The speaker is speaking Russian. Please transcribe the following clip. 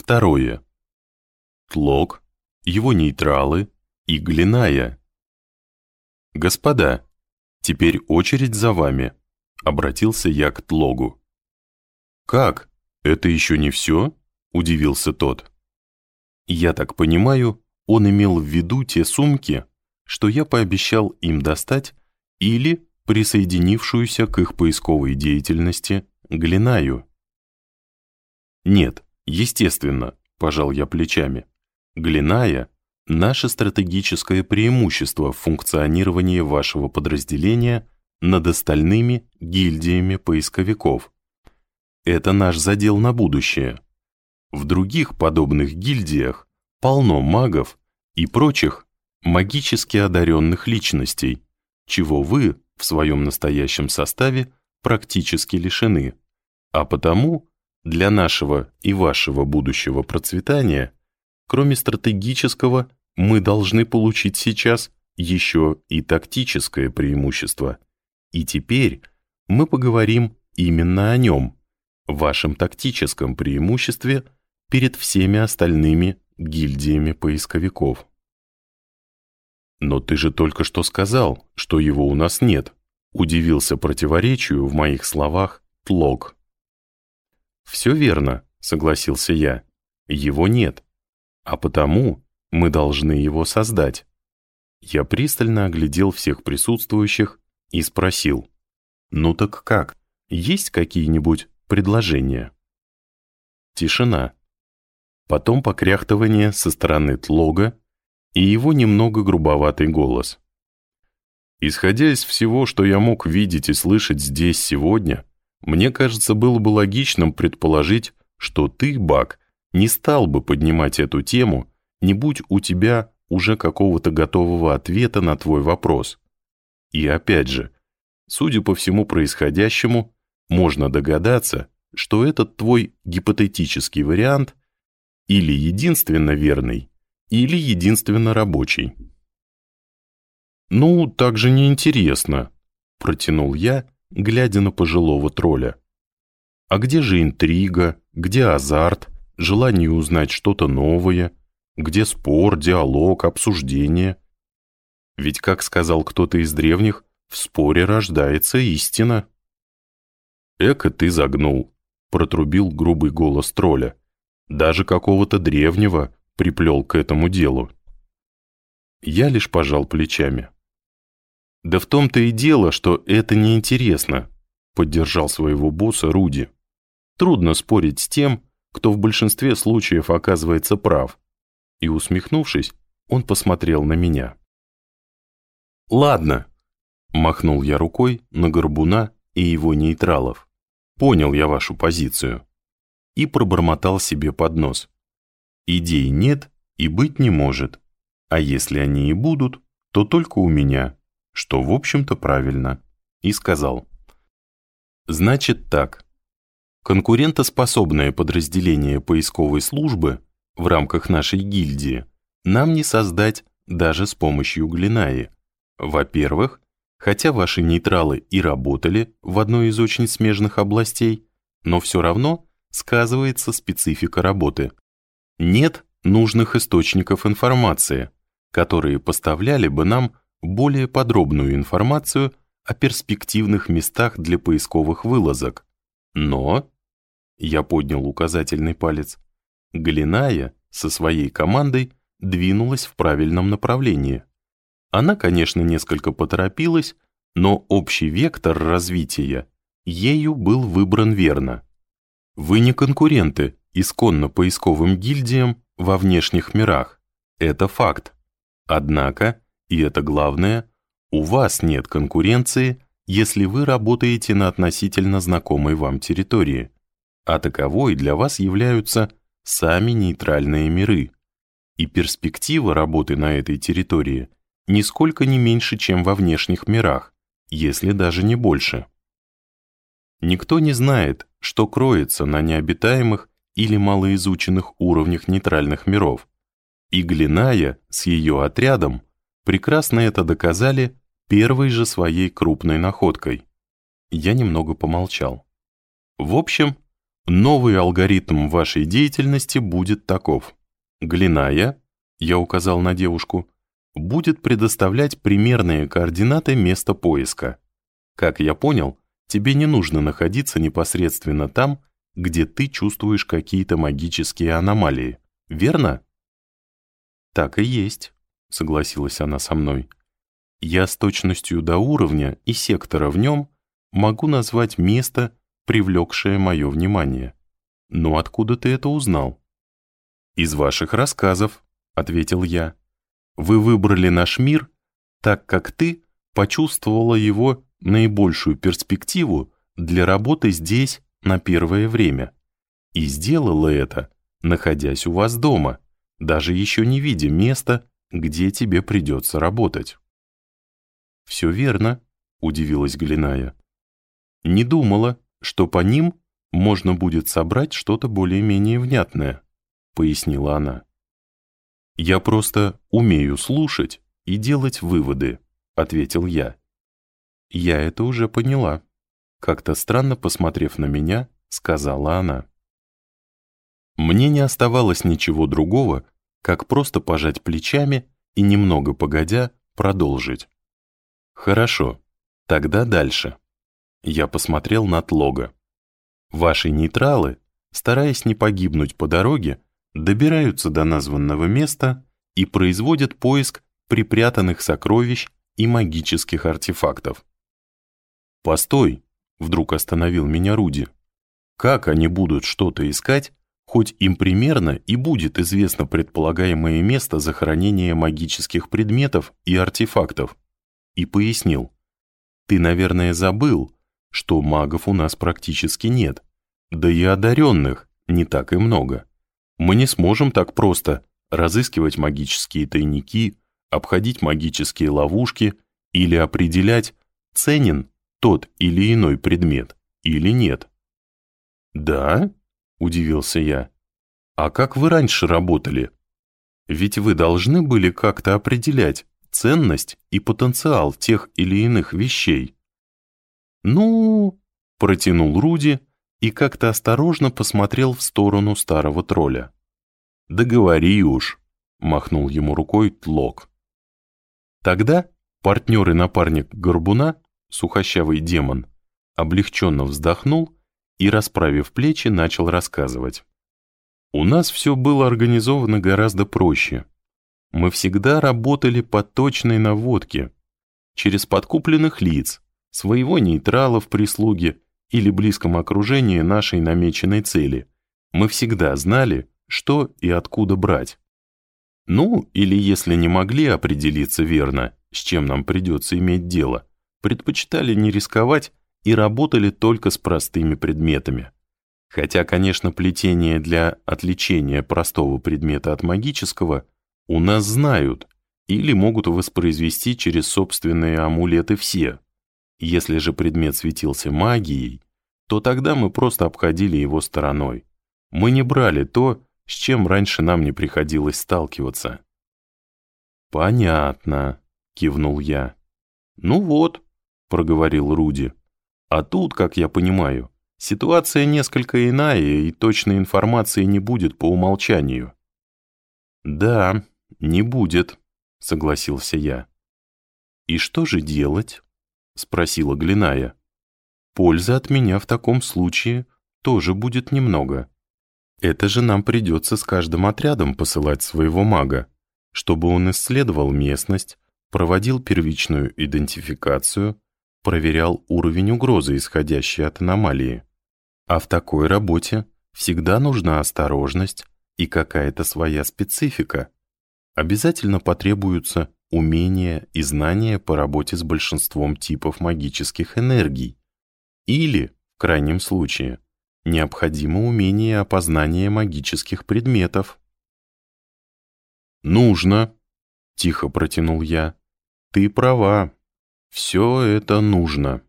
Второе. Тлок, его нейтралы и глиная. «Господа, теперь очередь за вами», — обратился я к Тлогу. «Как? Это еще не все?» — удивился тот. «Я так понимаю, он имел в виду те сумки, что я пообещал им достать, или присоединившуюся к их поисковой деятельности Глинаю». «Нет, естественно», — пожал я плечами. «Глиная — наше стратегическое преимущество в функционировании вашего подразделения над остальными гильдиями поисковиков. Это наш задел на будущее. В других подобных гильдиях полно магов и прочих магически одаренных личностей, чего вы в своем настоящем составе практически лишены. А потому для нашего и вашего будущего процветания, кроме стратегического, мы должны получить сейчас еще и тактическое преимущество. И теперь мы поговорим именно о нем, вашем тактическом преимуществе перед всеми остальными гильдиями поисковиков. «Но ты же только что сказал, что его у нас нет», удивился противоречию в моих словах Тлок. «Все верно», — согласился я. «Его нет. А потому мы должны его создать». Я пристально оглядел всех присутствующих и спросил. «Ну так как? Есть какие-нибудь предложения?» Тишина. Потом покряхтывание со стороны Тлога и его немного грубоватый голос. «Исходя из всего, что я мог видеть и слышать здесь сегодня, мне кажется, было бы логичным предположить, что ты, Бак, не стал бы поднимать эту тему, не будь у тебя уже какого-то готового ответа на твой вопрос. И опять же, судя по всему происходящему, можно догадаться, что этот твой гипотетический вариант или единственно верный, или единственно рабочий. «Ну, так же неинтересно», — протянул я, глядя на пожилого тролля. А где же интрига, где азарт, желание узнать что-то новое, где спор, диалог, обсуждение? Ведь, как сказал кто-то из древних, в споре рождается истина. «Эко ты загнул», — протрубил грубый голос тролля. «Даже какого-то древнего приплел к этому делу». Я лишь пожал плечами. «Да в том-то и дело, что это неинтересно», — поддержал своего босса Руди. «Трудно спорить с тем, кто в большинстве случаев оказывается прав». И, усмехнувшись, он посмотрел на меня. «Ладно», — махнул я рукой на Горбуна и его нейтралов. «Понял я вашу позицию». И пробормотал себе под нос. «Идей нет и быть не может, а если они и будут, то только у меня» что, в общем-то, правильно, и сказал. Значит так. Конкурентоспособное подразделение поисковой службы в рамках нашей гильдии нам не создать даже с помощью Глинаи. Во-первых, хотя ваши нейтралы и работали в одной из очень смежных областей, но все равно сказывается специфика работы. Нет нужных источников информации, которые поставляли бы нам более подробную информацию о перспективных местах для поисковых вылазок. Но, я поднял указательный палец, Галиная со своей командой двинулась в правильном направлении. Она, конечно, несколько поторопилась, но общий вектор развития ею был выбран верно. Вы не конкуренты исконно поисковым гильдиям во внешних мирах. Это факт. Однако и это главное, у вас нет конкуренции, если вы работаете на относительно знакомой вам территории, а таковой для вас являются сами нейтральные миры. И перспектива работы на этой территории нисколько не меньше, чем во внешних мирах, если даже не больше. Никто не знает, что кроется на необитаемых или малоизученных уровнях нейтральных миров, и Глиная с ее отрядом – прекрасно это доказали первой же своей крупной находкой. Я немного помолчал. В общем, новый алгоритм вашей деятельности будет таков. Глиная, я указал на девушку, будет предоставлять примерные координаты места поиска. Как я понял, тебе не нужно находиться непосредственно там, где ты чувствуешь какие-то магические аномалии, верно? Так и есть, согласилась она со мной. Я с точностью до уровня и сектора в нем могу назвать место, привлекшее мое внимание. Но откуда ты это узнал? Из ваших рассказов, ответил я. Вы выбрали наш мир, так как ты почувствовала его наибольшую перспективу для работы здесь на первое время. И сделала это, находясь у вас дома, даже еще не видя места, где тебе придется работать. «Все верно», — удивилась Глиная. «Не думала, что по ним можно будет собрать что-то более-менее внятное», — пояснила она. «Я просто умею слушать и делать выводы», — ответил я. «Я это уже поняла», — как-то странно посмотрев на меня, сказала она. Мне не оставалось ничего другого, как просто пожать плечами и немного погодя продолжить. Хорошо, тогда дальше. Я посмотрел на Тлога. Ваши нейтралы, стараясь не погибнуть по дороге, добираются до названного места и производят поиск припрятанных сокровищ и магических артефактов. «Постой!» — вдруг остановил меня Руди. «Как они будут что-то искать, хоть им примерно и будет известно предполагаемое место захоронения магических предметов и артефактов?» и пояснил. «Ты, наверное, забыл, что магов у нас практически нет, да и одаренных не так и много. Мы не сможем так просто разыскивать магические тайники, обходить магические ловушки или определять, ценен тот или иной предмет или нет». «Да?» — удивился я. «А как вы раньше работали? Ведь вы должны были как-то определять, ценность и потенциал тех или иных вещей. «Ну...» — протянул Руди и как-то осторожно посмотрел в сторону старого тролля. «Да говори уж», — махнул ему рукой Тлок. Тогда партнер и напарник Горбуна, сухощавый демон, облегченно вздохнул и, расправив плечи, начал рассказывать. «У нас все было организовано гораздо проще. Мы всегда работали по точной наводке, через подкупленных лиц, своего нейтрала в прислуге или близком окружении нашей намеченной цели. Мы всегда знали, что и откуда брать. Ну, или если не могли определиться верно, с чем нам придется иметь дело, предпочитали не рисковать и работали только с простыми предметами. Хотя, конечно, плетение для отличения простого предмета от магического – у нас знают или могут воспроизвести через собственные амулеты все. Если же предмет светился магией, то тогда мы просто обходили его стороной. Мы не брали то, с чем раньше нам не приходилось сталкиваться. «Понятно», — кивнул я. «Ну вот», — проговорил Руди. «А тут, как я понимаю, ситуация несколько иная, и точной информации не будет по умолчанию». «Да», «Не будет», — согласился я. «И что же делать?» — спросила Глиная. «Пользы от меня в таком случае тоже будет немного. Это же нам придется с каждым отрядом посылать своего мага, чтобы он исследовал местность, проводил первичную идентификацию, проверял уровень угрозы, исходящей от аномалии. А в такой работе всегда нужна осторожность и какая-то своя специфика обязательно потребуются умения и знания по работе с большинством типов магических энергий. Или, в крайнем случае, необходимо умение опознания магических предметов. «Нужно», — тихо протянул я. «Ты права. Все это нужно».